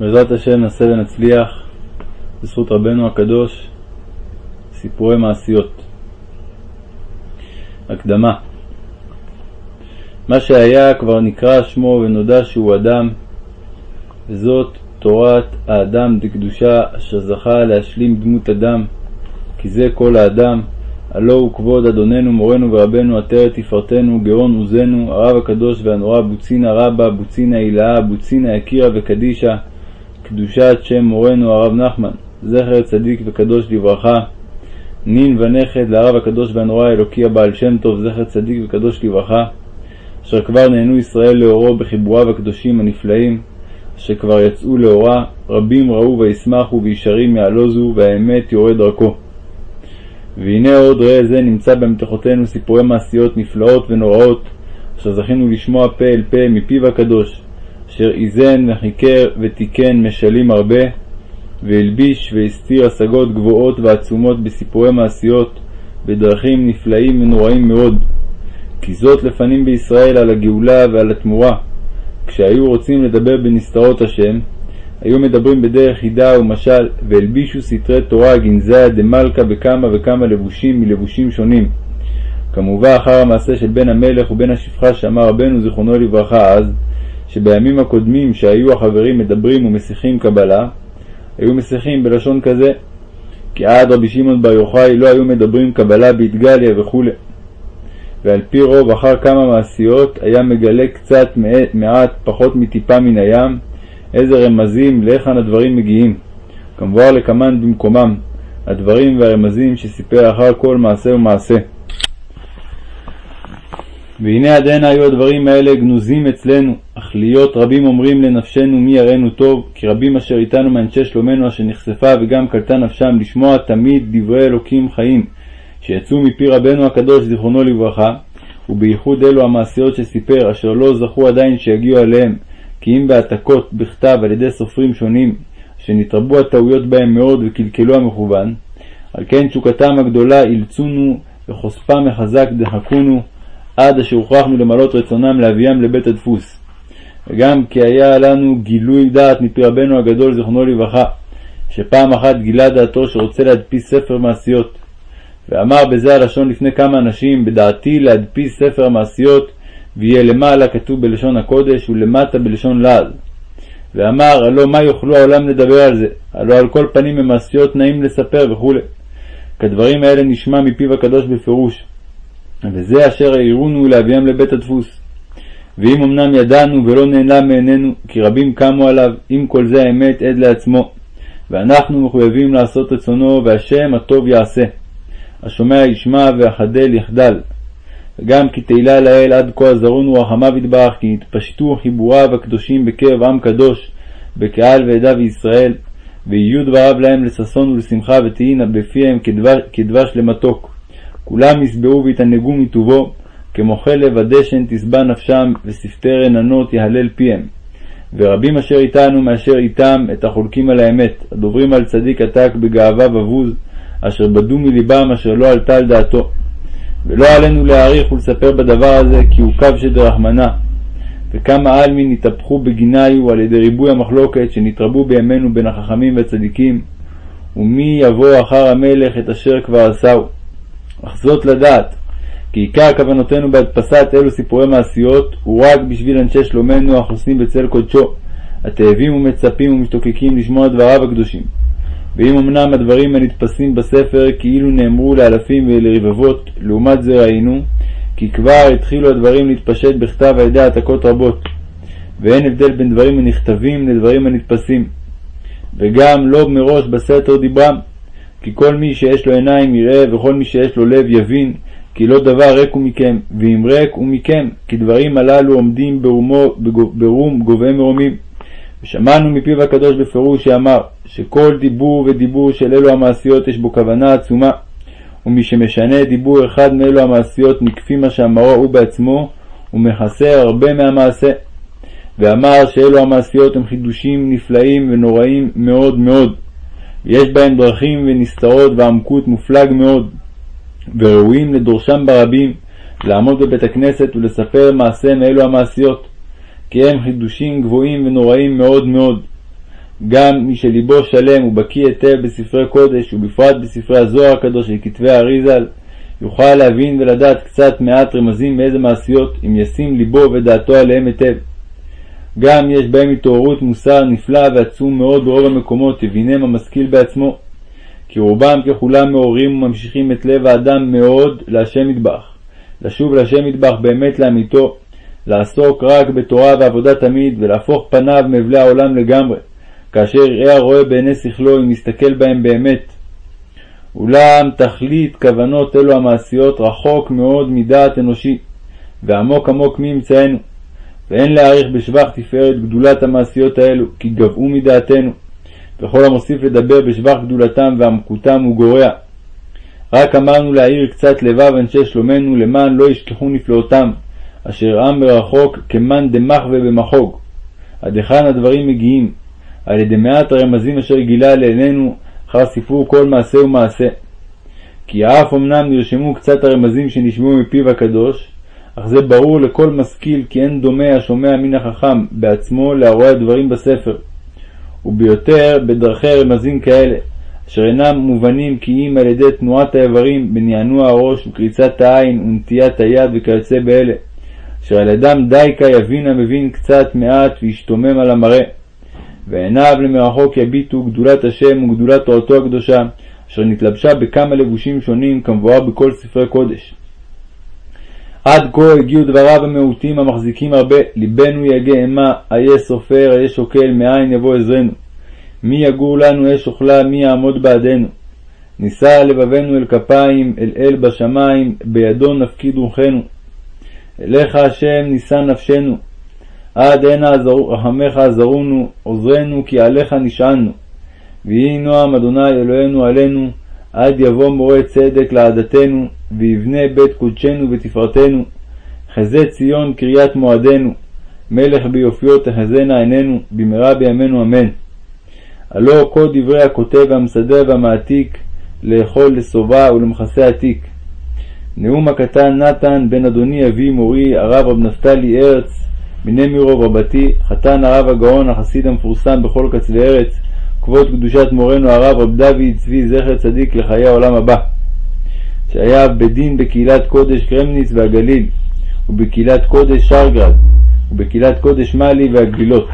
בעזרת השם נעשה ונצליח בזכות רבנו הקדוש סיפורי מעשיות. הקדמה מה שהיה כבר נקרא שמו ונודע שהוא אדם וזאת תורת האדם דקדושה אשר זכה להשלים דמות אדם כי זה כל האדם הלא הוא כבוד אדוננו מורנו ורבנו עטרת תפארתנו גאון עוזנו הרב הקדוש והנורא בוצינה רבה בוצינה הילאה בוצינה יקירה וקדישה קדושת שם מורנו הרב נחמן, זכר צדיק וקדוש לברכה, נין ונכד לרב הקדוש והנורא האלוקי הבעל שם טוב, זכר צדיק וקדוש לברכה, אשר כבר נהנו ישראל לאורו בחיבוריו הקדושים הנפלאים, אשר כבר יצאו לאורה, רבים ראו וישמחו וישרים יעלוזו, והאמת יורד דרכו. והנה עוד ראה זה נמצא במתכותינו סיפורי מעשיות נפלאות ונוראות, אשר זכינו לשמוע פה אל פה מפיו הקדוש, אשר איזן וחיקר ותיקן משלים הרבה, והלביש והסתיר השגות גבוהות ועצומות בסיפורי מעשיות, בדרכים נפלאים ונוראים מאוד. כי זאת לפנים בישראל על הגאולה ועל התמורה. כשהיו רוצים לדבר בנסתרות השם, היו מדברים בדרך חידה ומשל, והלבישו סתרי תורה גנזיה דמלכה בכמה וכמה לבושים מלבושים שונים. כמובן אחר המעשה של בן המלך ובן השפחה שאמר רבנו זיכרונו לברכה אז, שבימים הקודמים שהיו החברים מדברים ומשיחים קבלה, היו משיחים בלשון כזה, כי עד רבי שמעון בר יוחאי לא היו מדברים קבלה באתגליה וכו'. ועל פי רוב אחר כמה מעשיות היה מגלה קצת מעט פחות מטיפה מן הים איזה רמזים להיכן הדברים מגיעים, כמבואר לקמן במקומם, הדברים והרמזים שסיפר אחר כל מעשה ומעשה. והנה עד הנה היו הדברים האלה גנוזים אצלנו, אך להיות רבים אומרים לנפשנו מי יראנו טוב, כי רבים אשר איתנו מאנשי שלומנו אשר נחשפה וגם קלטה נפשם לשמוע תמיד דברי אלוקים חיים, שיצאו מפי רבנו הקדוש זיכרונו לברכה, ובייחוד אלו המעשיות שסיפר, אשר לא זכו עדיין שיגיעו אליהם, כי אם בהעתקות בכתב על ידי סופרים שונים, שנתרבו הטעויות בהם מאוד וקלקלו המכוון, על כן תשוקתם הגדולה אילצונו וחושפם מחזק דחקונו, עד אשר הוכרחנו למלות רצונם להביאם לבית הדפוס. וגם כי היה לנו גילוי דעת מפי רבנו הגדול זיכרונו לברכה, שפעם אחת גילה דעתו שרוצה להדפיס ספר מעשיות. ואמר בזה הלשון לפני כמה אנשים, בדעתי להדפיס ספר מעשיות, ויהיה למעלה כתוב בלשון הקודש ולמטה בלשון לעז. ואמר, הלא מה יוכלו העולם לדבר על זה? הלא על כל פנים הם מעשיות נעים לספר וכו'. כדברים האלה נשמע מפיו הקדוש בפירוש. וזה אשר העירונו להביאם לבית הדפוס. ואם אמנם ידענו ולא נעלם מעינינו, כי רבים קמו עליו, אם כל זה האמת עד לעצמו. ואנחנו מחויבים לעשות רצונו, והשם הטוב יעשה. השומע ישמע והחדל יחדל. וגם כי תהילה לאל עד כה עזרונו רחמיו יתברך, כי יתפשטו חיבוריו הקדושים בקרב עם קדוש, בקהל ועדה וישראל, ויהיו דבריו להם לששון ולשמחה ותהיינה בפיהם כדבש, כדבש למתוק. כולם ישבעו ויתענגו מטובו, כמו חלב הדשן תשבע נפשם, ושפתי רננות יהלל פיהם. ורבים אשר איתנו מאשר איתם את החולקים על האמת, הדוברים על צדיק עתק בגאווה ובוז, אשר בדו מלבם אשר לא עלתה על דעתו. ולא עלינו להעריך ולספר בדבר הזה, כי הוא קו שדרחמנה. וכמה עלמין נתהפכו בגיניו על ידי ריבוי המחלוקת שנתרבו בימינו בין החכמים והצדיקים, ומי יבוא אחר המלך את אשר כבר עשהו. אך זאת לדעת, כי עיקר כוונותינו בהדפסת אלו סיפורי מעשיות הוא רק בשביל אנשי שלומנו החוסים בצל קודשו, התאבים ומצפים ומשתוקקים לשמוע דבריו הקדושים. ואם אמנם הדברים הנתפסים בספר כאילו נאמרו לאלפים ולרבבות, לעומת זה ראינו, כי כבר התחילו הדברים להתפשט בכתב על ידי העתקות רבות, ואין הבדל בין דברים הנכתבים לדברים הנתפסים. וגם לא מראש בסתר דיברם, כי כל מי שיש לו עיניים יראה, וכל מי שיש לו לב יבין, כי לא דבר ריק הוא מכם, ואם ריק הוא מכם, כי דברים הללו עומדים ברומו, ברום גובה מרומים. ושמענו מפיו הקדוש בפירוש שאמר, שכל דיבור ודיבור של אלו המעשיות יש בו כוונה עצומה, ומי שמשנה דיבור אחד מאלו המעשיות מכפי מה שאמרו הוא בעצמו, הוא מכסה הרבה מהמעשה. ואמר שאלו המעשיות הם חידושים נפלאים ונוראים מאוד מאוד. ויש בהם דרכים ונסתרות ועמקות מופלג מאוד, וראויים לדורשם ברבים, לעמוד בבית הכנסת ולספר מעשה מאלו המעשיות, כי הם חידושים גבוהים ונוראים מאוד מאוד. גם מי שליבו שלם ובקיא היטב בספרי קודש, ובפרט בספרי הזוהר הקדוש וכתבי האריזל, יוכל להבין ולדעת קצת מעט רמזים מאיזה מעשיות, אם ישים ליבו ודעתו עליהם היטב. גם יש בהם התעוררות מוסר נפלא ועצום מאוד ברוב המקומות, הבינם המשכיל בעצמו. כי רובם ככולם מעוררים וממשיכים את לב האדם מאוד להשם מטבח. לשוב להשם מטבח באמת לאמיתו, לעסוק רק בתורה ועבודה תמיד, ולהפוך פניו מאבלי העולם לגמרי, כאשר יראה הרואה בעיני שכלו אם יסתכל בהם באמת. אולם תכלית כוונות אלו המעשיות רחוק מאוד מדעת אנושי, ועמוק עמוק מאמצענו. ואין להעריך בשבח תפארת גדולת המעשיות האלו, כי גבעו מדעתנו. וכל המוסיף לדבר בשבח גדולתם ועמקותם הוא גורע. רק אמרנו להעיר קצת לבב אנשי שלומנו, למען לא ישכחו נפלאותם, אשר עם מרחוק כמאן דמחווה במחוג. עד היכן הדברים מגיעים, על ידי מעט הרמזים אשר גילה לעינינו אחר סיפור כל מעשה ומעשה. כי אף אמנם נרשמו קצת הרמזים שנשמעו מפיו הקדוש, אך זה ברור לכל משכיל כי אין דומה השומע מן החכם בעצמו להרואה הדברים בספר. וביותר בדרכי רמזים כאלה, אשר אינם מובנים כי אם על ידי תנועת האיברים בנענוע הראש וקריצת העין ונטיית היד וכיוצא באלה, אשר על ידם דייקה יבין המבין קצת מעט וישתומם על המראה. ועיניו למרחוק יביטו גדולת השם וגדולת תורתו הקדושה, אשר נתלבשה בכמה לבושים שונים כמבואר בכל ספרי קודש. עד כה הגיעו דבריו המעוטים המחזיקים הרבה, ליבנו יגה אימה, איה סופר, איה שוקל, מאין יבוא עזרנו. מי יגור לנו אש אוכלה, מי יעמוד בעדנו. נישא לבבנו אל כפיים, אל אל בשמיים, בידו נפקיד רוחנו. אליך השם נישא נפשנו, עד הנה רחמך עזרונו, עוזרנו כי עליך נשענו. ויהי נועם אדוני אלוהינו עלינו, עד יבוא מורה צדק לעדתנו, ויבנה בית קודשנו ותפארתנו. חזה ציון קריית מועדנו, מלך ביופיו תחזינה עינינו, במהרה בימינו אמן. הלא כל דברי הכותב והמסדר והמעתיק, לאכול לשובע ולמכסה עתיק. נאום הקטן נתן בן אדוני אבי מורי, הרב רב נפתלי ארץ, מיני מירוב רבתי, חתן הרב הגאון החסיד המפורסם בכל קצווי ארץ, כבוד קדושת מורנו הרב רב דוד צבי זכר צדיק לחיי העולם הבא, שהיה בדין בקהילת קודש קרמניץ והגליל, ובקהילת קודש שרגרד, ובקהילת קודש מאלי והגלילות.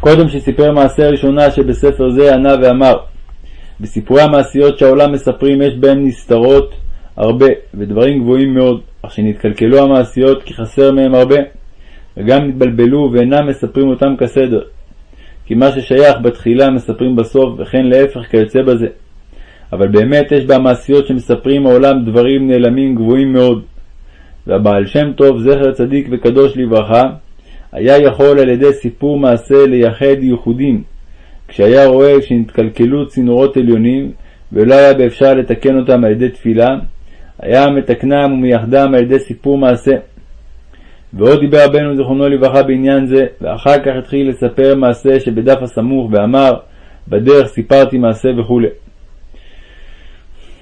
קודם שסיפר מעשה הראשונה שבספר זה ענה ואמר בסיפורי המעשיות שהעולם מספרים יש בהם נסתרות הרבה ודברים גבוהים מאוד, אך שנתקלקלו המעשיות כי חסר מהם הרבה, וגם נתבלבלו ואינם מספרים אותם כסדר. כי מה ששייך בתחילה מספרים בסוף, וכן להפך כיוצא בזה. אבל באמת יש במעשיות שמספרים העולם דברים נעלמים גבוהים מאוד. והבעל שם טוב, זכר צדיק וקדוש לברכה, היה יכול על ידי סיפור מעשה לייחד ייחודים, כשהיה רואה שנתקלקלו צינורות עליונים, ולא היה באפשר לתקן אותם על ידי תפילה, היה מתקנם ומייחדם על ידי סיפור מעשה. ועוד דיבר רבנו זיכרונו לברכה בעניין זה, ואחר כך התחיל לספר מעשה שבדף הסמוך, ואמר, בדרך סיפרתי מעשה וכו'.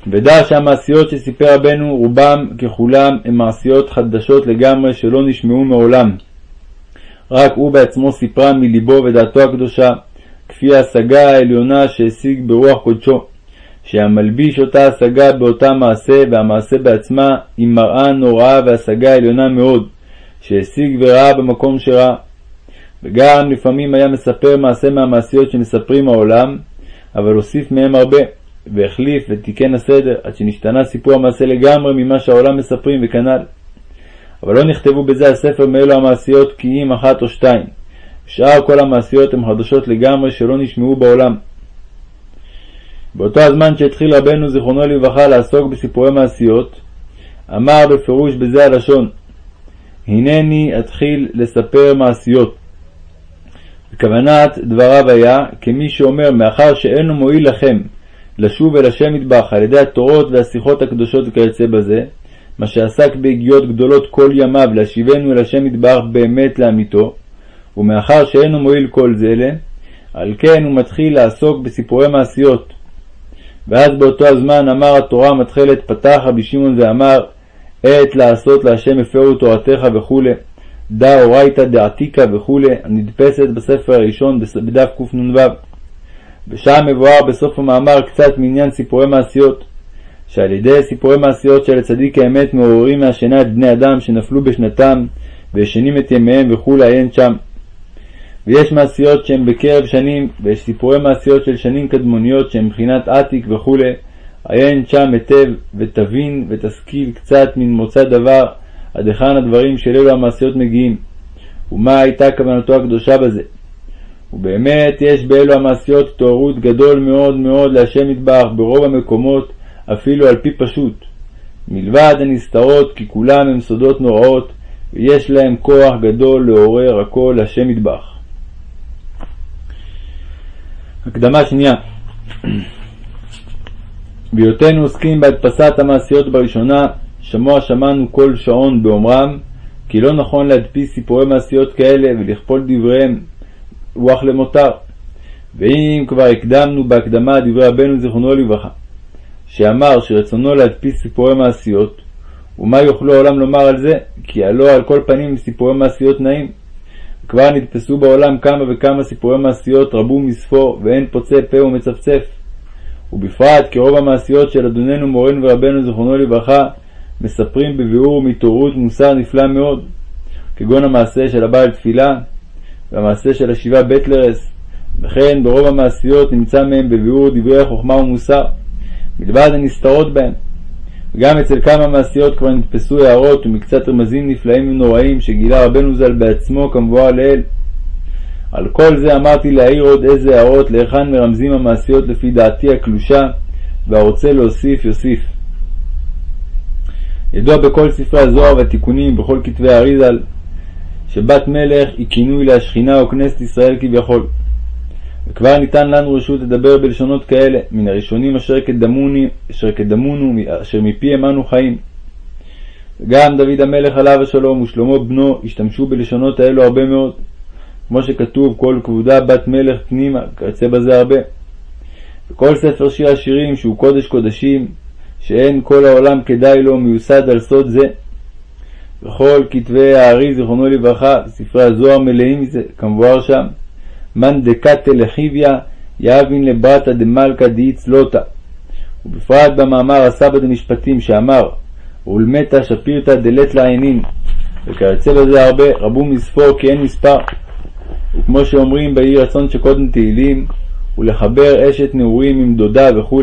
ודע שהמעשיות שסיפר רבנו, רובם ככולם הם מעשיות חדשות לגמרי שלא נשמעו מעולם. רק הוא בעצמו סיפרם מליבו ודעתו הקדושה, כפי ההשגה העליונה שהשיג ברוח קודשו. שהמלביש אותה השגה באותה מעשה, והמעשה בעצמה היא מראה נוראה והשגה עליונה מאוד, שהשיג וראה במקום שראה. וגם לפעמים היה מספר מעשה מהמעשיות שמספרים העולם, אבל הוסיף מהם הרבה, והחליף ותיקן הסדר, עד שנשתנה סיפור המעשה לגמרי ממה שהעולם מספרים וכנ"ל. אבל לא נכתבו בזה הספר מאלו המעשיות כי אם אחת או שתיים. שאר כל המעשיות הן חדשות לגמרי שלא נשמעו בעולם. באותו הזמן שהתחיל רבנו זיכרונו לברכה לעסוק בסיפורי מעשיות, אמר בפירוש בזה הלשון הנני אתחיל לספר מעשיות. בכוונת דבריו היה כמי שאומר מאחר שאינו מועיל לכם לשוב אל השם מטבח על ידי התורות והשיחות הקדושות וכיוצא בזה, מה שעסק בהגיעות גדולות כל ימיו להשיבנו אל השם מטבח באמת לאמיתו, ומאחר שאינו מועיל כל זה אלה, על כן הוא מתחיל לעסוק בסיפורי מעשיות, ואז באותו הזמן אמר התורה המתחלת פתח רבי שמעון ואמר עת לעשות להשם הפרו תורתך וכו', דא אורייתא דעתיקה וכו', הנדפסת בספר הראשון בדף קנ"ו. ושם מבואר בסוף המאמר קצת מעניין סיפורי מעשיות, שעל ידי סיפורי מעשיות של הצדיק האמת מעוררים מהשינה את בני אדם שנפלו בשנתם וישנים את ימיהם וכולי עיין שם. ויש מעשיות שהן בקרב שנים, ויש סיפורי מעשיות של שנים קדמוניות שהן מבחינת עתיק וכולי, עיין שם היטב ותבין ותשכיל קצת מן מוצא דבר עד היכן הדברים של אלו המעשיות מגיעים, ומה הייתה כוונתו הקדושה בזה. ובאמת יש באלו המעשיות התעוררות גדול מאוד מאוד להשם מטבח ברוב המקומות, אפילו על פי פשוט. מלבד הנסתרות כי כולם הם סודות נוראות, ויש להם כוח גדול לעורר הכל להשם מטבח. הקדמה שנייה בהיותנו עוסקים בהדפסת המעשיות בראשונה, שמוע שמענו כל שעון באומרם, כי לא נכון להדפיס סיפורי מעשיות כאלה ולכפול דבריהם רוח למותר. ואם כבר הקדמנו בהקדמה דברי רבנו זיכרונו לברכה, שאמר שרצונו להדפיס סיפורי מעשיות, ומה יוכלו העולם לומר על זה? כי הלא על כל פנים סיפורי מעשיות נעים. כבר נדפסו בעולם כמה וכמה סיפורי מעשיות רבו מספור, ואין פוצה פה ומצפצף. ובפרט כי רוב המעשיות של אדוננו מורנו ורבנו זיכרונו לברכה מספרים בביאור ומתעוררות מוסר נפלא מאוד, כגון המעשה של הבעל תפילה והמעשה של השבעה בטלרס, וכן ברוב המעשיות נמצא מהם בביאור דברי חוכמה ומוסר, מלבד הנסתרות בהם. וגם אצל כמה מעשיות כבר נתפסו הערות ומקצת רמזים נפלאים ונוראים שגילה רבנו ז"ל בעצמו כמבואר לעיל. על כל זה אמרתי להעיר עוד איזה הערות להיכן מרמזים המעשיות לפי דעתי הקלושה, והרוצה להוסיף יוסיף. ידוע בכל ספרי הזוהר והתיקונים בכל כתבי האריזל שבת מלך היא כינוי להשכינה או כנסת ישראל כביכול. וכבר ניתן לנו רשות לדבר בלשונות כאלה, מן הראשונים אשר קדמוני, אשר קדמונו, אשר מפיהם אנו חיים. גם דוד המלך עליו השלום ושלמה בנו השתמשו בלשונות האלו הרבה מאוד, כמו שכתוב כל כבודה בת מלך פנימה, כיוצא בזה הרבה. וכל ספר שיר השירים שהוא קודש קודשים, שאין כל העולם כדאי לו מיוסד על סוד זה. וכל כתבי הארי זיכרונו לברכה, ספרי הזוהר מלאים מזה, כמבואר שם. מאן דקתא לחיביא יאבין לברתא דמלכא דאיצלותא. ובפרט במאמר הסבא דמשפטים שאמר ולמתא שפירתא דלת לעינים וכיוצא בזה הרבה רבו מספור כי אין מספר וכמו שאומרים ביהי רצון שקודם תהילים ולחבר אשת נעורים עם דודה וכו'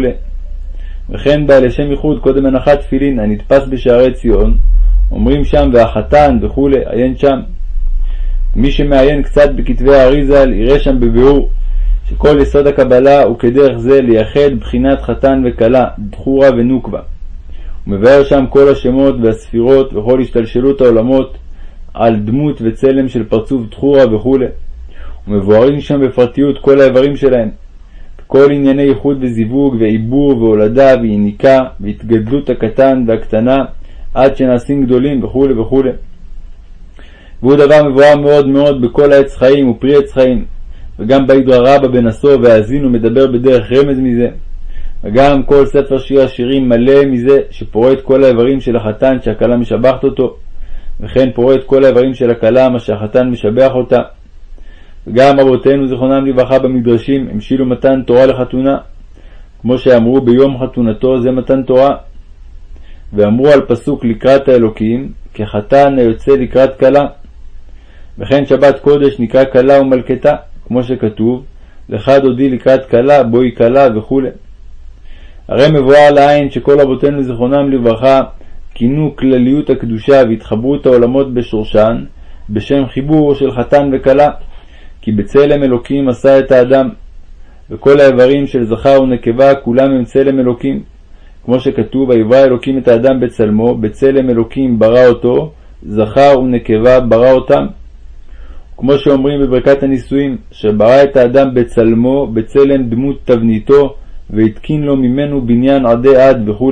וכן בא לשם ייחוד קודם הנחת תפילין הנתפס בשערי ציון. אומרים שם והחתן וכו' עיין שם. מי שמעיין קצת בכתבי האריזל יראה שם בביאור שכל יסוד הקבלה הוא כדרך זה לייחד בחינת חתן וכלה, בחורה ונוקבה. הוא מבאר שם כל השמות והספירות וכל השתלשלות העולמות על דמות וצלם של פרצוף בחורה וכו'. ומבוארים שם בפרטיות כל האיברים שלהם, כל ענייני ייחוד וזיווג ועיבור והולדה ויניקה והתגדלות הקטן והקטנה עד שנעשים גדולים וכו' וכו'. והוא דבר מבואר מאוד מאוד בכל העץ חיים ופרי עץ חיים, וגם באידרא רבא בנסו והאזינו מדבר בדרך רמז מזה, וגם כל ספר שיר השירים מלא מזה שפורה את כל האיברים של החתן שהכלה משבחת אותו, וכן פורה את כל האיברים של הכלה מה שהחתן משבח אותה. וגם אבותינו זיכרונם לברכה במדרשים המשילו מתן תורה לחתונה, כמו שאמרו ביום חתונתו זה מתן תורה. ואמרו על פסוק לקראת האלוקים, כחתן היוצא לקראת כלה. וכן שבת קודש נקרא כלה ומלכתה, כמו שכתוב, לך דודי לקראת כלה, בואי כלה וכו'. הרי מבואר לעין שכל רבותינו זיכרונם לברכה כינו כלליות הקדושה והתחברות העולמות בשורשן, בשם חיבור של חתן וכלה, כי בצלם אלוקים עשה את האדם, וכל האיברים של זכר ונקבה כולם הם צלם אלוקים, כמו שכתוב, ויברא אלוקים את האדם בצלמו, בצלם אלוקים ברא אותו, זכר ונקבה ברא אותם. כמו שאומרים בברכת הנישואין, שברא את האדם בצלמו, בצלם דמות תבניתו, והתקין לו ממנו בניין עדי עד וכו'.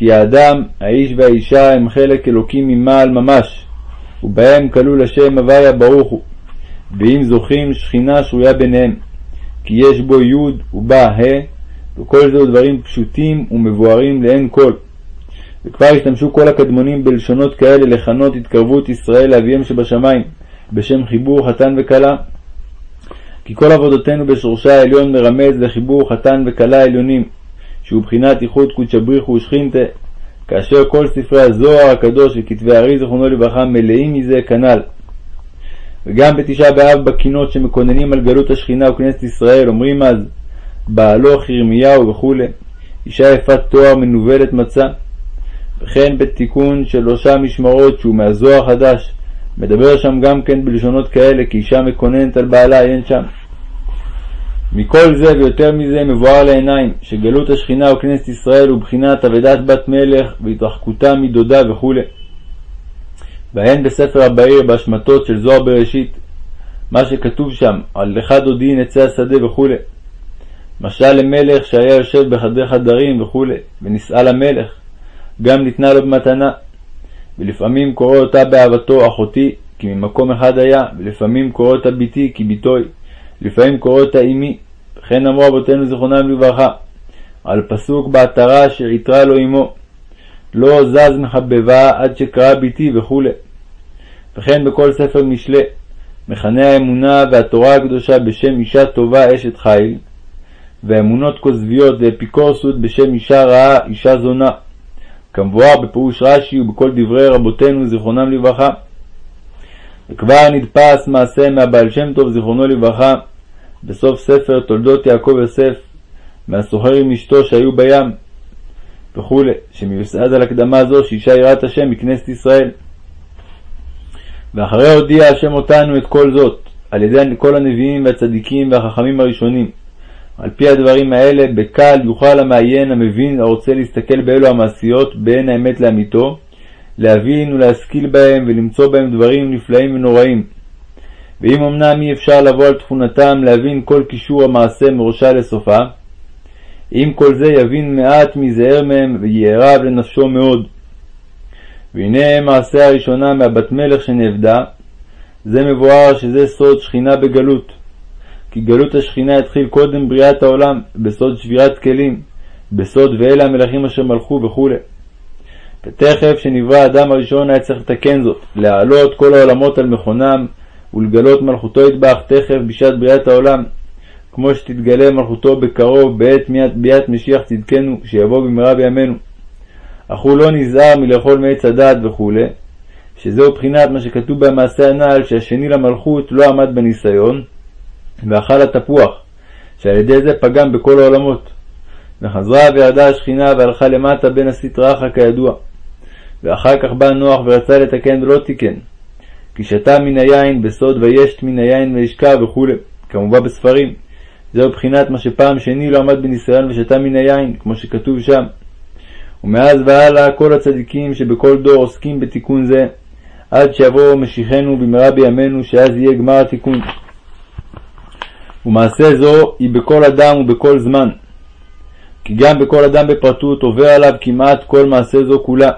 כי האדם, האיש והאישה הם חלק אלוקים ממעל ממש, ובהם כלול השם הוויה ברוך הוא, ואם זוכים שכינה שרויה ביניהם, כי יש בו י' ובה ה', וכל זהו דברים פשוטים ומבוארים לעין כל. וכבר השתמשו כל הקדמונים בלשונות כאלה לכנות התקרבות ישראל לאביהם שבשמיים, בשם חיבור חתן וכלה. כי כל עבודתנו בשורשה העליון מרמז לחיבור חתן וכלה עליונים, שהוא בחינת איחוד קודשא בריחו ושכינתה, כאשר כל ספרי הזוהר הקדוש וכתבי הארי זיכרונו לברכה מלאים מזה כנ"ל. וגם בתשעה באב בקינות שמקוננים על גלות השכינה וכנסת ישראל, אומרים אז בעלו חירמיהו וכו', אישה יפת תואר מנוולת מצה. וכן בתיקון של שלושה משמרות שהוא מהזוהר החדש, מדבר שם גם כן בלשונות כאלה, כי אישה מקוננת על בעלה, אין שם. מכל זה ויותר מזה מבואר לעיניים, שגלות השכינה וכנסת ישראל הוא בחינת אבדת בת מלך והתרחקותה מדודה וכו'. והן בספר הבהיר בהשמטות של זוהר בראשית, מה שכתוב שם, על לך דודי נצא השדה וכו'. משל למלך שהיה יושב בחדרי חדרים וכו', ונישאה למלך, גם ניתנה לו במתנה. ולפעמים קורא אותה באהבתו אחותי, כי ממקום אחד היה, ולפעמים קורא אותה בתי, כי בתוי, לפעמים קורא אותה אמי. וכן אמרו אבותינו זיכרונם לברכה, על פסוק בעטרה שהתרה לו אמו, לא זז מחבבה עד שקרא בתי וכו'. וכן בכל ספר משלי, מכנה האמונה והתורה הקדושה בשם אישה טובה אשת חיל, והאמונות כוזביות ואפיקורסות בשם אישה רעה אישה זונה, כמבואר בפירוש רש"י ובכל דברי רבותינו זיכרונם לברכה. וכבר נדפס מעשה מהבעל שם טוב זיכרונו לברכה בסוף ספר תולדות יעקב יוסף מהסוחר עם אשתו שהיו בים וכו', שמיוסד על הקדמה זו שאישה יראת השם מכנסת ישראל. ואחרי הודיע השם אותנו את כל זאת, על ידי כל הנביאים והצדיקים והחכמים הראשונים. על פי הדברים האלה, בקל יוכל המעיין, המבין, הרוצה להסתכל באלו המעשיות, בעין האמת לאמיתו, להבין ולהשכיל בהם ולמצוא בהם דברים נפלאים ונוראים. ואם אמנם אי אפשר לבוא על תכונתם להבין כל קישור המעשה מראשה לסופה, עם כל זה יבין מעט מזער מהם ויערב לנפשו מאוד. והנה מעשה הראשונה מהבת מלך שנאבדה, זה מבואר שזה סוד שכינה בגלות. כי גלות השכינה התחיל קודם בריאת העולם, בסוד שבירת כלים, בסוד ואלה המלכים אשר מלכו וכו'. ותכף שנברא האדם הראשון היה צריך לתקן זאת, להעלות כל העולמות על מכונם, ולגלות מלכותו יתברך תכף בשעת בריאת העולם, כמו שתתגלה מלכותו בקרוב בעת ביאת משיח צדקנו, שיבוא במהרה בימינו. אך הוא לא נזהר מלאכול מעץ הדעת וכו', שזהו בחינת מה שכתוב במעשה הנ"ל, שהשני למלכות לא עמד בניסיון, ואכל התפוח, שעל ידי זה פגם בכל העולמות. וחזרה וירדה השכינה והלכה למטה בין הסטרחה כידוע. ואחר כך בא נוח ורצה לתקן ולא תיקן. כי שתה מן היין בסוד וישת מן היין וישכב וכו', כמובן בספרים. זהו בחינת מה שפעם שני לא עמד בניסיון ושתה מן היין, כמו שכתוב שם. ומאז והלאה כל הצדיקים שבכל דור עוסקים בתיקון זה, עד שיבוא משיחנו במהרה בימינו, שאז יהיה גמר התיקון. ומעשה זו היא בכל אדם ובכל זמן. כי גם בכל אדם בפרטות עובר עליו כמעט כל מעשה זו כולה.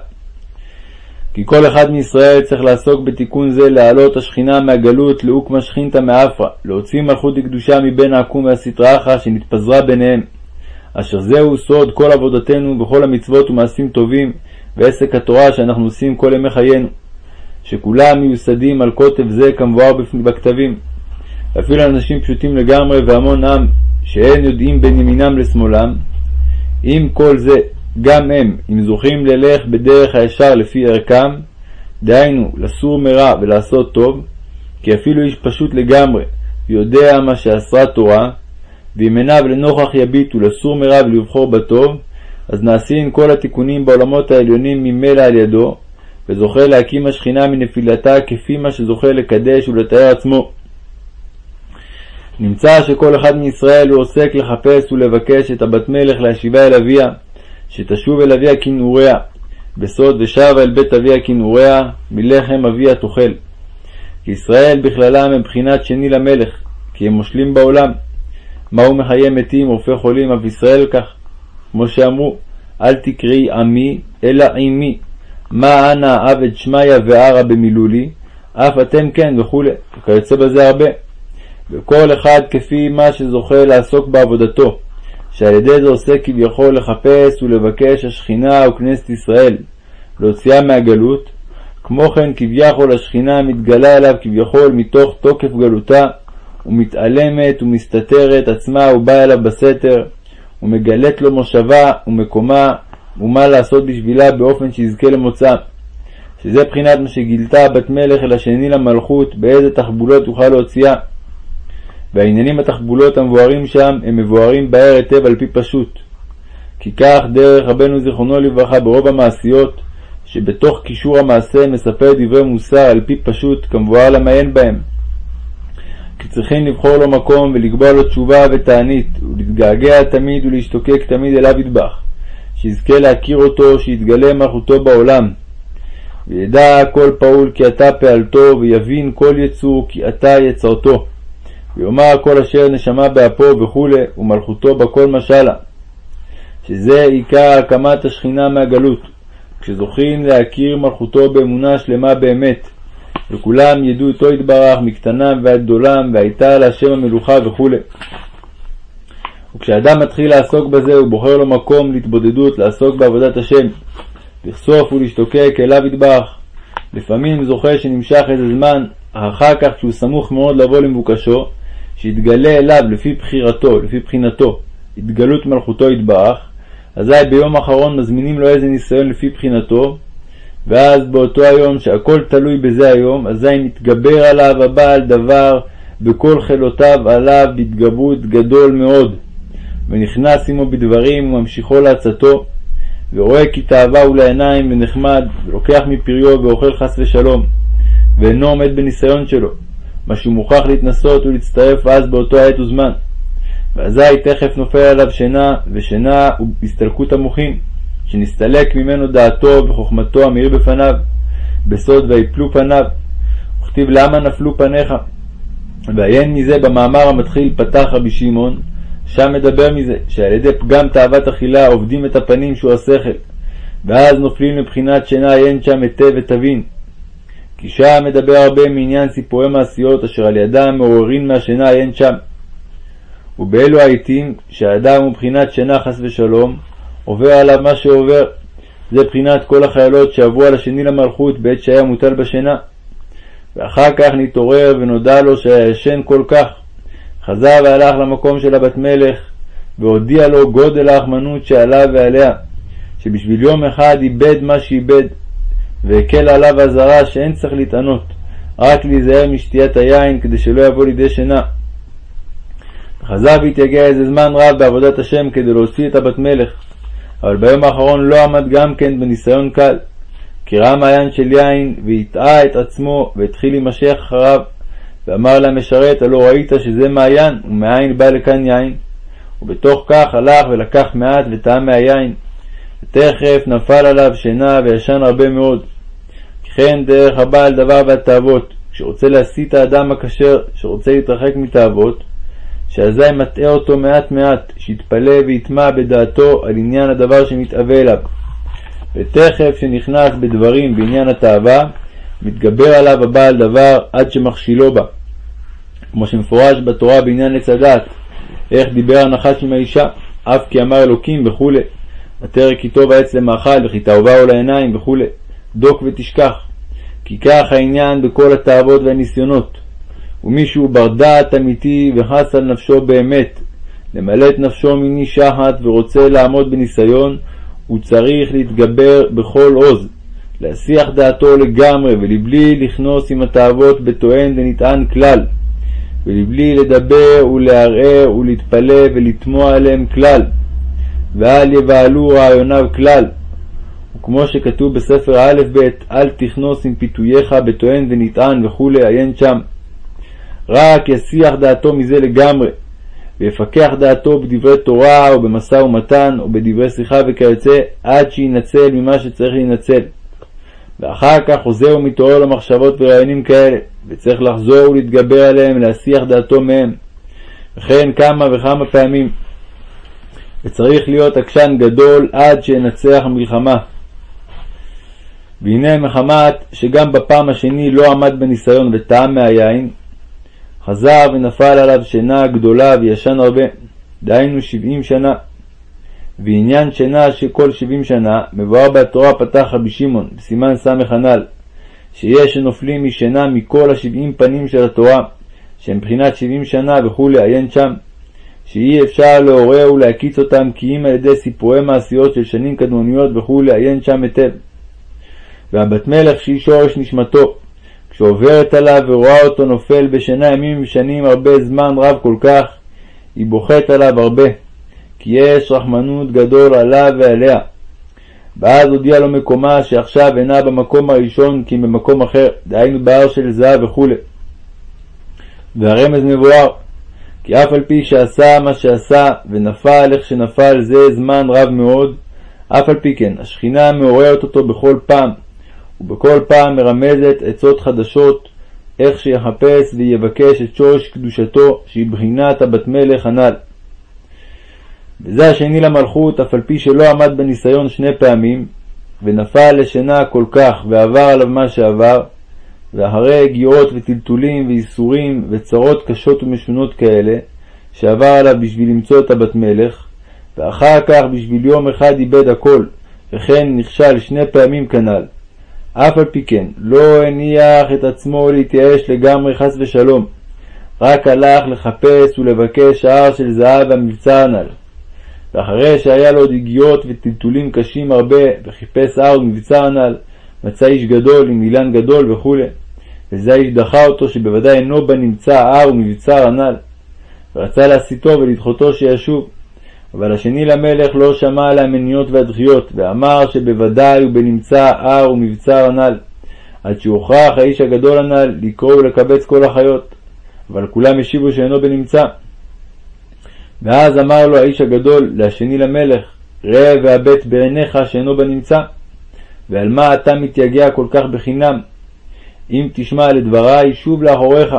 כי כל אחד מישראל צריך לעסוק בתיקון זה להעלות השכינה מהגלות לאוקמה שכינתא מאפרא, להוציא מלכות לקדושה מבין העקום והסטראחה שנתפזרה ביניהם, אשר זהו סוד כל עבודתנו וכל המצוות ומעשים טובים ועסק התורה שאנחנו עושים כל ימי חיינו, שכולם מיוסדים על קוטב זה כמבואר בכתבים. אפילו אנשים פשוטים לגמרי והמון עם שאין יודעים בין ימינם לשמאלם, עם כל זה גם הם, אם זוכים ללך בדרך הישר לפי ערכם, דהיינו לסור מרע ולעשות טוב, כי אפילו איש פשוט לגמרי יודע מה שאסרה תורה, ואם עיניו לנוכח יביטו לסור מרע ולבחור בטוב, אז נעשים כל התיקונים בעולמות העליונים ממילא על ידו, וזוכה להקים השכינה מנפילתה כפי מה שזוכה לקדש ולתאר עצמו. נמצא שכל אחד מישראל הוא עוסק לחפש ולבקש את הבת מלך להשיבה אל אביה, שתשוב אל אביה כנעוריה, בסוד ושבה אל בית אביה כנעוריה, מלחם אביה תאכל. כי ישראל בכללם הם בחינת שני למלך, כי הם מושלים בעולם. מהו מחיי מתים ורופא חולים, אף ישראל כך. כמו שאמרו, אל תקראי עמי, אלא עמי. מה אנא עבד שמיא וערא במילולי, אף אתם כן וכו', וכיוצא בזה הרבה. וכל אחד כפי מה שזוכה לעסוק בעבודתו, שעל ידי זה עושה כביכול לחפש ולבקש השכינה וכנסת ישראל, להוציאה מהגלות, כמו כן כביכול השכינה מתגלה אליו כביכול מתוך תוקף גלותה, ומתעלמת ומסתתרת עצמה ובאה אליו בסתר, ומגלית לו מושבה ומקומה, ומה לעשות בשבילה באופן שיזכה למוצא. שזה בחינת מה שגילתה בת מלך אל השני למלכות, באיזה תחבולות תוכל להוציאה. והעניינים התחבולות המבוארים שם, הם מבוארים בהר היטב על פי פשוט. כי כך דרך רבנו זיכרונו לברכה ברוב המעשיות, שבתוך קישור המעשה מספר דברי מוסר על פי פשוט, כמבואר למעיין בהם. כי צריכים לבחור לו מקום ולקבוע לו תשובה ותענית, ולהתגעגע תמיד ולהשתוקק תמיד אליו ידבח, שיזכה להכיר אותו, שיתגלה מלכותו בעולם. וידע כל פעול כי אתה פעלתו, ויבין כל יצור כי אתה יצרתו. ויאמר כל אשר נשמה באפו וכו', ומלכותו בכל משלה. שזה עיקר הקמת השכינה מהגלות, כשזוכים להכיר מלכותו באמונה שלמה באמת, וכולם ידעו אותו יתברך מקטנם ועד גדולם, והייתה להשם המלוכה וכו'. וכשאדם מתחיל לעסוק בזה, הוא בוחר לו מקום להתבודדות, לעסוק בעבודת השם, לכסוף ולהשתוקק אליו יתברך. לפעמים זוכה שנמשך איזה זמן, אחר כך כשהוא סמוך מאוד לבוא למבוקשו, שיתגלה אליו לפי בחירתו, לפי בחינתו, התגלות מלכותו יתברך, אזי ביום האחרון מזמינים לו איזה ניסיון לפי בחינתו, ואז באותו היום שהכל תלוי בזה היום, אזי מתגבר עליו הבעל דבר בכל חילותיו עליו בהתגברות גדול מאוד, ונכנס עמו בדברים וממשיכו לעצתו, ורואה כי תאווה הוא לעיניים ונחמד, ולוקח מפריו ואוכל חס ושלום, ואינו עומד בניסיון שלו, מה שהוא מוכרח להתנסות ולהצטרף אז באותו העת וזמן. ואזי תכף נופל עליו שינה, ושינה הוא הסתלקות המוחין, שנסתלק ממנו דעתו וחוכמתו המאיר בפניו, בסוד ויפלו פניו. וכתיב למה נפלו פניך? ועיין מזה במאמר המתחיל פתח רבי שמעון, שם מדבר מזה, שעל ידי פגם תאוות אכילה עובדים את הפנים שהוא השכל, ואז נופלים לבחינת שינה עיין שם היטב ותבין. כי שם מדבר הרבה מעניין סיפורי מעשיות אשר על ידם מעוררין מהשינה עיין שם. ובאלו העיתים שהאדם הוא בחינת שינה חס ושלום, עובר עליו מה שעובר. זה בחינת כל החיילות שעברו על השני למלכות בעת שהיה מוטל בשינה. ואחר כך נתעורר ונודע לו שהיה ישן כל כך. חזר והלך למקום של הבת מלך, והודיע לו גודל האחמנות שעליו ועליה, שבשביל יום אחד איבד מה שאיבד, והקל עליו אזהרה שאין צריך להתענות, רק להיזהר משתיית היין כדי שלא יבוא לידי שינה. חזר והתייגע איזה זמן רב בעבודת השם כדי להוציא את הבת מלך, אבל ביום האחרון לא עמד גם כן בניסיון קל, כי ראה מעיין של יין והטעה את עצמו והתחיל להימשך אחריו, ואמר למשרת הלא ראית שזה מעיין ומאין בא לכאן יין, ובתוך כך הלך ולקח מעט וטעה מהיין, ותכף נפל עליו שינה וישן הרבה מאוד. כן דרך הבעל דבר והתאוות, כשרוצה להסיט האדם הכשר, שרוצה להתרחק מתאוות, שאזי מטעה אותו מעט מעט, שיתפלא ויטמע בדעתו על עניין הדבר שמתאווה אליו. ותכף שנכנס בדברים בעניין התאווה, מתגבר עליו הבעל דבר עד שמכשילו בה. כמו שמפורש בתורה בעניין עץ הדת, איך דיבר הנחש עם האישה, אף כי אמר אלוקים וכו', ותרק כי טוב העץ למאכל וכי תאווה לו לעיניים וכו', דוק ותשכח. כי כך העניין בכל התאוות והניסיונות. ומי שהוא בר דעת אמיתי וחס על נפשו באמת, למלא את נפשו מיני שחת ורוצה לעמוד בניסיון, הוא צריך להתגבר בכל עוז, להסיח דעתו לגמרי ולבלי לכנוס עם התאוות בטוען ונטען כלל, ולבלי לדבר ולערער ולהתפלא ולתמוע עליהם כלל, ואל יבהלו רעיוניו כלל. וכמו שכתוב בספר א' ב' אל תכנוס עם פיתוייך בטוען ונטען וכולי, עיין שם. רק יסיח דעתו מזה לגמרי, ויפקח דעתו בדברי תורה או במשא ומתן או בדברי שיחה וכיוצא, עד שינצל ממה שצריך להינצל. ואחר כך חוזר ומתעורר למחשבות ורעיונים כאלה, וצריך לחזור ולהתגבר עליהם, להסיח דעתו מהם. וכן כמה וכמה פעמים. וצריך להיות עקשן גדול עד שינצח המלחמה. והנה מחמת שגם בפעם השני לא עמד בניסיון וטעם מהיין, חזר ונפל עליו שינה גדולה וישן הרבה, דהיינו שבעים שנה. ועניין שינה של כל שבעים שנה, מבואר בתורה פתח רבי שמעון, בסימן ס"א הנ"ל, שיש שנופלים משינה מכל השבעים פנים של התורה, שהם מבחינת שבעים שנה וכולי, עיין שם, שאי אפשר לעורר ולהקיץ אותם כי אם על ידי סיפורי מעשיות של שנים קדמוניות וכולי, עיין שם היטב. והבת מלך שהיא שורש נשמתו, כשעוברת עליו ורואה אותו נופל בשינה ימים ושנים הרבה זמן רב כל כך, היא בוכית עליו הרבה, כי יש רחמנות גדול עליו ועליה. ואז הודיע לו מקומה שעכשיו אינה במקום הראשון כי במקום אחר, דהיינו בהר של זהב וכו'. והרמז מבואר, כי אף על פי שעשה מה שעשה ונפל איך שנפל זה זמן רב מאוד, אף על פי כן השכינה מעוררת אותו בכל פעם, ובכל פעם מרמזת עצות חדשות, איך שיחפש ויבקש את שורש קדושתו, שהיא בחינת הבת מלך הנ"ל. וזה השני למלכות, אף על פי שלא עמד בניסיון שני פעמים, ונפל לשינה כל כך, ועבר עליו מה שעבר, ואחרי הגיעות וטלטולים וייסורים וצרות קשות ומשונות כאלה, שעבר עליו בשביל למצוא את הבת מלך, ואחר כך בשביל יום אחד איבד הכל, וכן נכשל שני פעמים כנ"ל. אף על פי כן, לא הניח את עצמו להתייאש לגמרי חס ושלום, רק הלך לחפש ולבקש הר של זהב והמבצר הנ"ל. ואחרי שהיה לו עוד הגיעות וטלטולים קשים הרבה, וחיפש הר ומבצר הנ"ל, מצא איש גדול עם אילן גדול וכו', וזה האיש דחה אותו שבוודאי אינו בנמצא הר ומבצר הנ"ל, ורצה להסיתו ולדחותו שישוב. אבל השני למלך לא שמע על המניות והדחיות, ואמר שבוודאי הוא בנמצא הר ומבצר הנ"ל, עד שהוכרח האיש הגדול הנ"ל לקרוא ולקבץ כל החיות, אבל כולם השיבו שאינו בנמצא. ואז אמר לו האיש הגדול לשני למלך, ראה והבט בעיניך שאינו בנמצא, ועל מה אתה מתייגע כל כך בחינם? אם תשמע לדברי, שוב לאחוריך.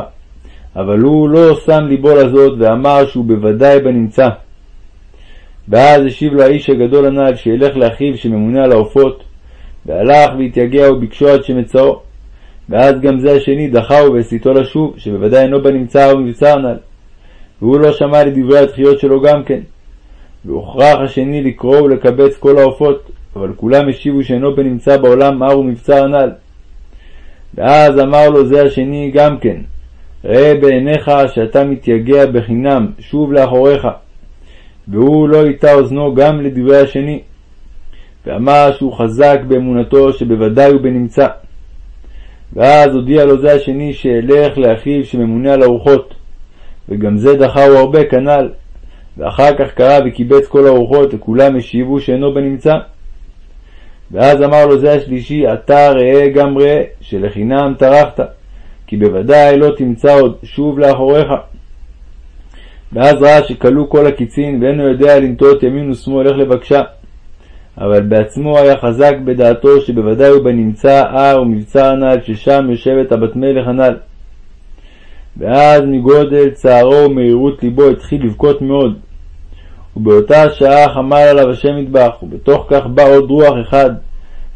אבל הוא לא שם ליבו לזאת, ואמר שהוא בוודאי בנמצא. ואז השיב לו האיש הגדול הנ"ל שילך לאחיו שממונה על העופות, והלך והתייגע וביקשו עד שמצאו. ואז גם זה השני דחהו והסיתו לשוב, שבוודאי אינו בנמצא ומבצר הנ"ל. והוא לא שמע לדברי התחיות שלו גם כן. והוכרח השני לקרוא ולקבץ כל העופות, אבל כולם השיבו שאינו בנמצא בעולם הר ומבצר הנ"ל. ואז אמר לו זה השני גם כן, ראה בעיניך שאתה מתייגע בחינם, שוב לאחוריך. והוא לא הטה אוזנו גם לדברי השני. ואמר שהוא חזק באמונתו שבוודאי הוא בנמצא. ואז הודיע לו זה השני שילך לאחיו שממונה על הרוחות. וגם זה דחהו הרבה כנ"ל. ואחר כך קרא וקיבץ כל הרוחות, וכולם השיבו שאינו בנמצא. ואז אמר לו זה השלישי, אתה ראה גם ראה, שלחינם טרחת, כי בוודאי לא תמצא עוד שוב לאחוריך. ואז ראה שכלו כל הקיצין, ואינו יודע לנטות ימין ושמאל איך לבקשה. אבל בעצמו היה חזק בדעתו שבוודאי הוא בנמצא הר ומבצר הנ"ל, ששם יושבת הבת מלך הנ"ל. ואז מגודל צערו ומהירות ליבו התחיל לבכות מאוד. ובאותה שעה חמל עליו השם מטבח, ובתוך כך בא עוד רוח אחד,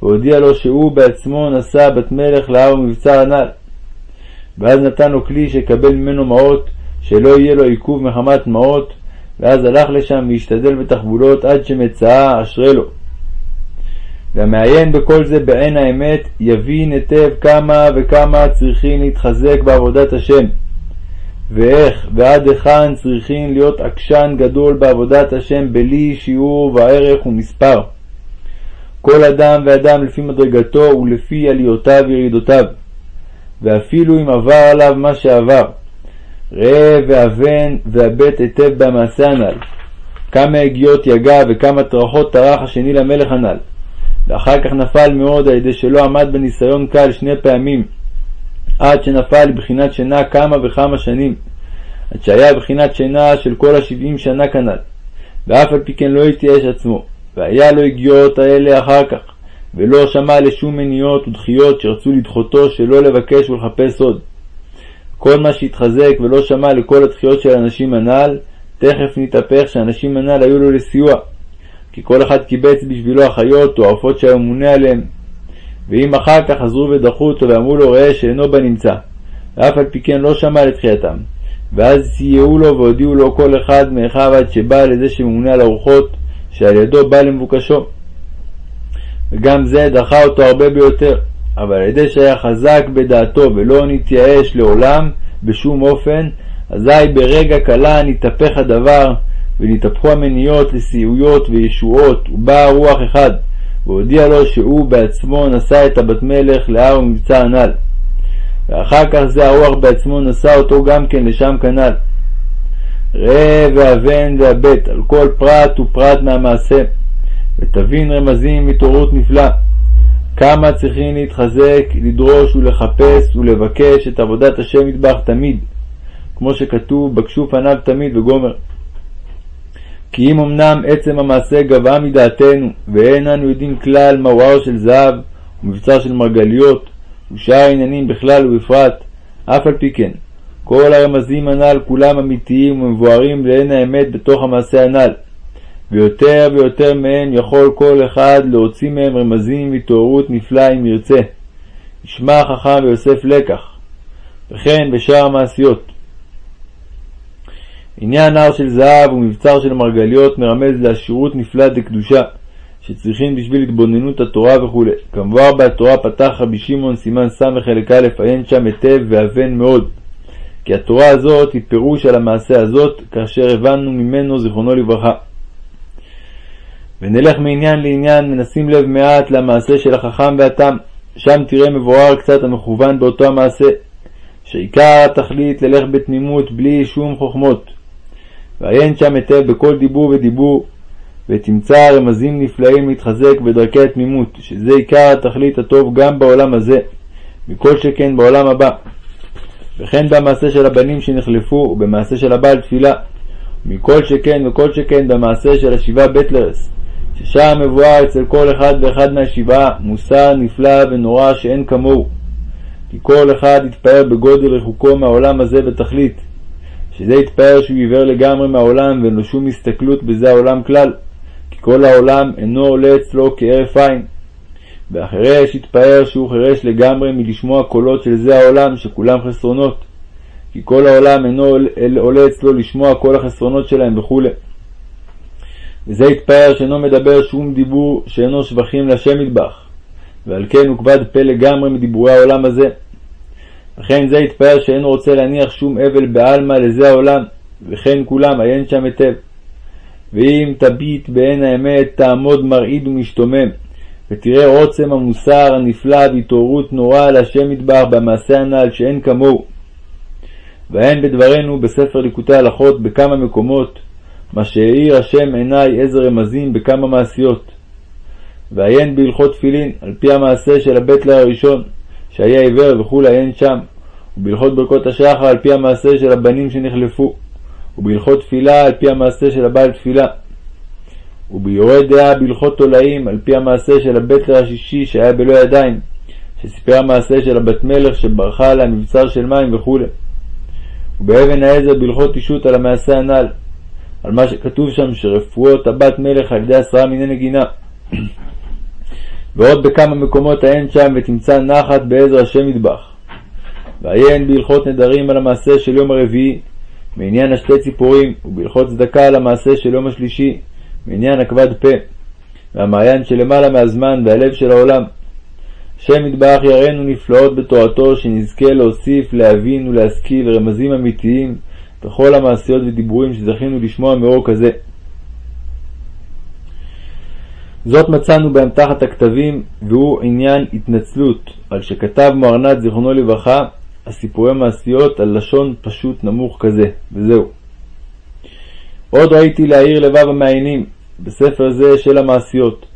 והודיע לו שהוא בעצמו נשא בת מלך להר ומבצר הנ"ל. ואז נתן לו כלי שיקבל ממנו מעות, שלא יהיה לו עיכוב מחמת מעות, ואז הלך לשם והשתדל בתחבולות עד שמצאה אשרי לו. והמעיין בכל זה בעין האמת, יבין היטב כמה וכמה צריכים להתחזק בעבודת השם, ואיך ועד היכן צריכים להיות עקשן גדול בעבודת השם בלי שיעור וערך ומספר. כל אדם ואדם לפי מדרגתו ולפי עליותיו וירידותיו, ואפילו אם עבר עליו מה שעבר. ראה והבן והבט היטב במעשה הנ"ל, כמה הגיעות יגע וכמה טרחות טרח השני למלך הנ"ל, ואחר כך נפל מאוד על ידי שלא עמד בניסיון קל שני פעמים, עד שנפל לבחינת שינה כמה וכמה שנים, עד שהיה בחינת שינה של כל השבעים שנה כנ"ל, ואף על פי כן לא התייאש עצמו, והיה לו הגיעות האלה אחר כך, ולא שמע לשום מניעות ודחיות שרצו לדחותו שלא לבקש ולחפש עוד. כל מה שהתחזק ולא שמע לכל הדחיות של האנשים הנ"ל, תכף נתהפך שהאנשים הנ"ל היו לו לסיוע, כי כל אחד קיבץ בשבילו החיות או העופות שהיה ממונה עליהם. ואם אחר כך חזרו ודחו אותו ואמרו לו ראה שאינו בנמצא, ואף על פי כן לא שמע לתחייתם, ואז סייעו לו והודיעו לו כל אחד מאחיו עד שבא לזה שממונה על הרוחות, שעל ידו בא למבוקשו. וגם זה דחה אותו הרבה ביותר, אבל על ידי שהיה חזק בדעתו ולא נתייאש לעולם בשום אופן, אזי ברגע קלה נתהפך הדבר, ונתהפכו המניות לסיועיות וישועות, ובאה רוח אחד, והודיע לו שהוא בעצמו נשא את הבת מלך להר ומבצע הנ"ל. ואחר כך זה הרוח בעצמו נשא אותו גם כן לשם כנ"ל. ראה והבן והבט על כל פרט ופרט מהמעשה, ותבין רמזים מהתעוררות נפלא. כמה צריכים להתחזק, לדרוש ולחפש ולבקש את עבודת השם מטבח תמיד, כמו שכתוב, בקשו פניו תמיד וגומר. כי אם אמנם עצם המעשה גבה מדעתנו, ואין אנו יודעים כלל מהו הר של זהב ומבצר של מרגליות, ושאר העניינים בכלל ובפרט, אף על פי כן, כל הרמזים הנ"ל כולם אמיתיים ומבוארים לעין האמת בתוך המעשה הנ"ל, ויותר ויותר מהם יכול כל אחד להוציא מהם רמזים והתעוררות נפלאה אם ירצה. ישמע החכם ויוסף לקח, וכן בשאר המעשיות. עניין הר של זהב ומבצר של מרגליות מרמז לעשירות נפלאה דקדושה, שצריכים בשביל התבוננות התורה וכו'. כמבואר בהתורה פתח רבי שמעון סימן ס' חלק א', עיין שם היטב והבן מאוד. כי התורה הזאת היא פירוש על המעשה הזאת, כאשר הבנו ממנו זיכרונו לברכה. ונלך מעניין לעניין, ונשים לב מעט למעשה של החכם והתם. שם תראה מבואר קצת המכוון באותו המעשה, שעיקר התכלית ללך בתמימות בלי שום חוכמות. ועיין שם היטב בכל דיבור ודיבור, ותמצא רמזים נפלאים להתחזק בדרכי התמימות, שזה עיקר התכלית הטוב גם בעולם הזה, מכל שכן בעולם הבא. וכן במעשה של הבנים שנחלפו, ובמעשה של הבעל תפילה, מכל שכן וכל שכן במעשה של השבעה בטלרס, ששם מבואר אצל כל אחד ואחד מהשבעה מוסר נפלא ונורא שאין כמוהו. כי כל אחד יתפאר בגודל רחוקו מהעולם הזה בתכלית, שזה יתפאר שהוא עיוור לגמרי מהעולם ואין לו שום הסתכלות בזה העולם כלל, כי כל העולם אינו עולה אצלו כהרף עין. והחירש יתפאר שהוא חירש לגמרי מלשמוע קולות של זה העולם שכולם חסרונות, כי כל העולם אינו עולה אצלו לשמוע כל החסרונות שלהם וכו'. וזה יתפאר שאינו מדבר שום דיבור שאינו שבחים להשם מטבח, ועל כן הוא כבד פה לגמרי מדיבורי העולם הזה. וכן זה יתפאר שאינו רוצה להניח שום אבל בעלמא לזה העולם, וכן כולם, עיין שם היטב. ואם תביט בעין האמת, תעמוד מרעיד ומשתומם, ותראה עוצם המוסר הנפלא והתעוררות נורא להשם מטבח במעשה הנ"ל שאין כמוהו. והן בדברנו בספר ליקוטי הלכות בכמה מקומות, מה שהאיר השם עיני איזה רמזים בכמה מעשיות. ועיין בהלכות תפילין, על פי המעשה של הבטלר הראשון, שהיה עיוור וכולי עיין שם, ובהלכות ברכות השחר על פי המעשה של הבנים שנחלפו, ובהלכות תפילה על פי המעשה של הבעל תפילה. וביורה דעה בהלכות תולעים על פי המעשה של הבטלר השישי שהיה בלא ידיים, שסיפר המעשה של הבת מלך שברחה עליה מבצר של מים וכו'. ובאבן העזר בהלכות אישות על המעשה הנ"ל, על מה שכתוב שם שרפואות הבת מלך על ידי עשרה מיני נגינה. ועוד בכמה מקומות העין שם ותמצא נחת בעזר השם מטבח. ועיין בהלכות נדרים על המעשה של יום הרביעי, מעניין השתי ציפורים, ובהלכות צדקה על המעשה של יום השלישי, מעניין הכבד פה, והמעיין שלמעלה מהזמן והלב של העולם. השם יתברך יראנו נפלאות בתורתו, שנזכה להוסיף, להבין ולהשכיל רמזים אמיתיים בכל המעשיות ודיבורים שזכינו לשמוע מאור כזה. זאת מצאנו בהם תחת הכתבים, והוא עניין התנצלות, על שכתב מוארנת זיכרונו לברכה, הסיפורי מעשיות על לשון פשוט נמוך כזה, וזהו. עוד ראיתי להאיר לבב המעיינים, בספר זה של המעשיות.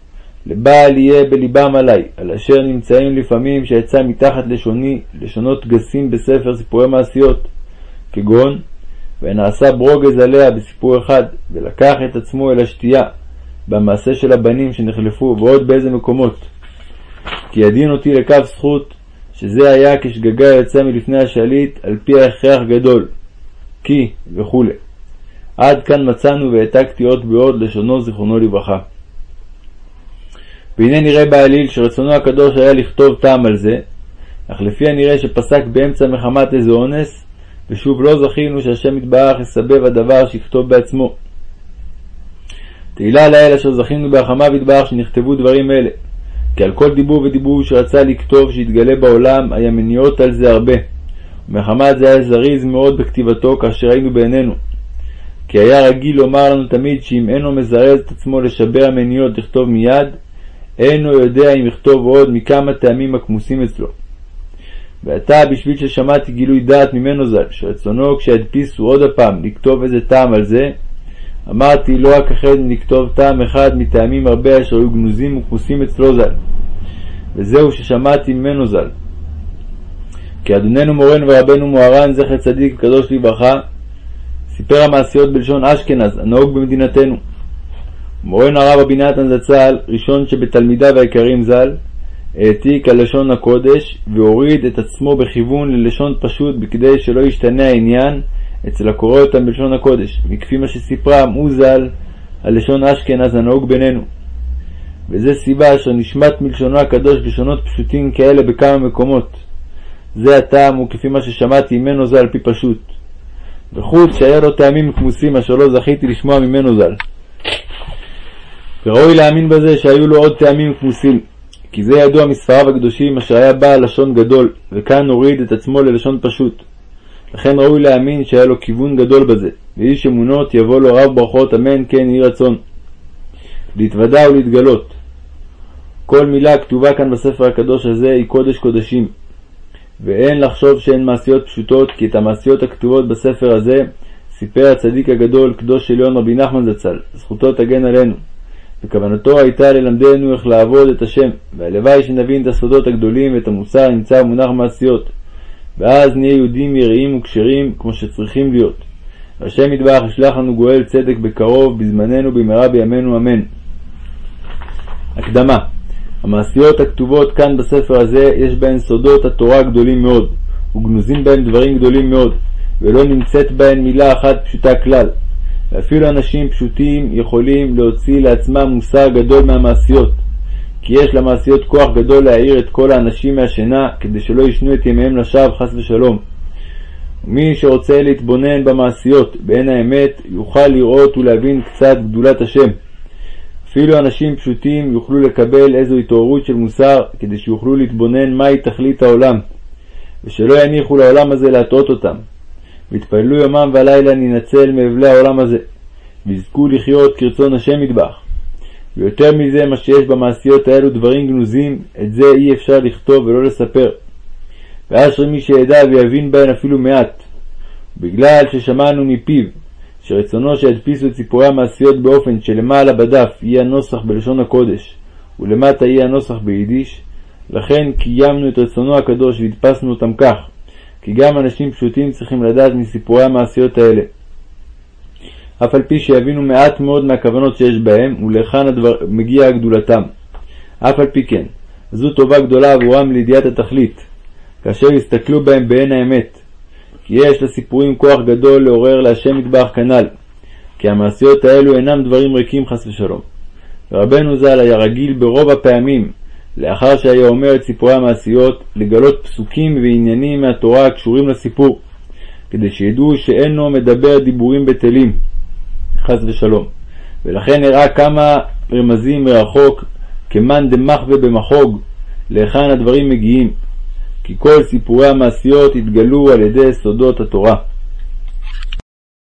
לבעל יהיה בלבם עלי, על אשר נמצאים לפעמים שיצא מתחת לשוני, לשונות גסים בספר סיפורי מעשיות, כגון ונעשה ברוגז עליה בסיפור אחד, ולקח את עצמו אל השתייה, במעשה של הבנים שנחלפו, ועוד באיזה מקומות. כי ידין אותי לקו זכות, שזה היה כשגגה יוצא מלפני השליט, על פי ההכרח גדול. כי, וכו'. עד כאן מצאנו והעתקתי עוד בעוד לשונו זיכרונו לברכה. והנה נראה בעליל שרצונו הקדוש היה לכתוב טעם על זה, אך לפי הנראה שפסק באמצע מחמת איזה אונס, ושוב לא זכינו שהשם יתברך יסבב הדבר שיכתוב בעצמו. תהילה לאל אשר זכינו בהחמיו יתברך שנכתבו דברים אלה. כי על כל דיבור ודיבור שרצה לכתוב שיתגלה בעולם, היה מניעות על זה הרבה. ומחמת זה היה זריז מאוד בכתיבתו כאשר היינו בעינינו. כי היה רגיל לומר לנו תמיד שאם אינו מזרז את עצמו לשבר המניעות לכתוב מיד, אינו יודע אם יכתוב עוד מכמה טעמים הכמוסים אצלו. ועתה, בשביל ששמעתי גילוי דעת ממנו ז"ל, שרצונו כשידפיסו עוד הפעם לכתוב איזה טעם על זה, אמרתי לא אכחד לכתוב טעם אחד מטעמים הרבה אשר היו גנוזים וכמוסים אצלו ז"ל. וזהו ששמעתי ממנו ז"ל. כי אדוננו מורנו ורבנו מוהר"ן זכר צדיק וקדוש לברכה, סיפר המעשיות בלשון אשכנז, הנהוג במדינתנו. מורנו הרב רבי נתן זצ"ל, ראשון שבתלמידיו היקרים ז"ל, העתיק על לשון הקודש והוריד את עצמו בכיוון ללשון פשוט בכדי שלא ישתנה העניין אצל הקורא אותם בלשון הקודש, מכפי מה שסיפרה עמו ז"ל על לשון אשכנז הנהוג בינינו. וזה סיבה אשר נשמט מלשונו הקדוש לשונות פשוטים כאלה בכמה מקומות. זה הטעם וכפי מה ששמעתי ממנו ז"ל פי פשוט. וחוץ שהיה לו טעמים כמוסים אשר לא זכיתי לשמוע ממנו ז"ל. וראוי להאמין בזה שהיו לו עוד טעמים כמוסים, כי זה ידוע מספריו הקדושים אשר היה בעל לשון גדול, וכאן הוריד את עצמו ללשון פשוט. לכן ראוי להאמין שהיה לו כיוון גדול בזה, ואיש אמונות יבוא לו רב ברכות אמן כן יהי רצון. להתוודע ולהתגלות. כל מילה הכתובה כאן בספר הקדוש הזה היא קודש קודשים, ואין לחשוב שהן מעשיות פשוטות, כי את המעשיות הכתובות בספר הזה סיפר הצדיק הגדול, קדוש עליון רבי נחמן זצ"ל, זכותו תגן עלינו. וכוונתו הייתה ללמדנו איך לעבוד את השם, והלוואי שנבין את הסודות הגדולים ואת המוסר הנמצא ומונח מעשיות, ואז נהיה יהודים יראים וכשרים כמו שצריכים להיות. והשם יתברך ישלח לנו גואל צדק בקרוב, בזמננו במהרה בימינו אמן. הקדמה המעשיות הכתובות כאן בספר הזה, יש בהן סודות התורה גדולים מאוד, וגנוזים בהן דברים גדולים מאוד, ולא נמצאת בהן מילה אחת פשוטה כלל. ואפילו אנשים פשוטים יכולים להוציא לעצמם מוסר גדול מהמעשיות, כי יש למעשיות כוח גדול להעיר את כל האנשים מהשינה, כדי שלא ישנו את ימיהם לשווא חס ושלום. ומי שרוצה להתבונן במעשיות בעין האמת, יוכל לראות ולהבין קצת גדולת השם. אפילו אנשים פשוטים יוכלו לקבל איזו התעוררות של מוסר, כדי שיוכלו להתבונן מהי תכלית העולם, ושלא יניחו לעולם הזה להטעות אותם. ויתפללו יומם ולילה להינצל מאבלי העולם הזה, ויזכו לחיות כרצון השם ידבח. ויותר מזה, מה שיש במעשיות האלו דברים גנוזים, את זה אי אפשר לכתוב ולא לספר. ואשרי מי שידע ויבין בהן אפילו מעט. בגלל ששמענו מפיו שרצונו שידפיסו את סיפורי המעשיות באופן שלמעלה בדף יהיה הנוסח בלשון הקודש, ולמטה יהיה הנוסח ביידיש, לכן קיימנו את רצונו הקדוש והדפסנו אותם כך, כי גם אנשים פשוטים צריכים לדעת מסיפורי המעשיות האלה. אף על פי שיבינו מעט מאוד מהכוונות שיש בהם, ולהיכן הדבר... מגיעה גדולתם. אף על פי כן, זו טובה גדולה עבורם לידיעת התכלית, כאשר יסתכלו בהם בעין האמת, כי יש לסיפורים כוח גדול לעורר להשם מטבח כנ"ל, כי המעשיות האלו אינם דברים ריקים חס ושלום. ורבנו ז"ל היה רגיל ברוב הפעמים, לאחר שהיה אומר את סיפורי המעשיות, לגלות פסוקים ועניינים מהתורה הקשורים לסיפור, כדי שידעו שאינו מדבר דיבורים בטלים, חס ושלום. ולכן הראה כמה רמזים מרחוק, כמאן דמחווה במחוג, להיכן הדברים מגיעים, כי כל סיפורי המעשיות התגלו על ידי סודות התורה.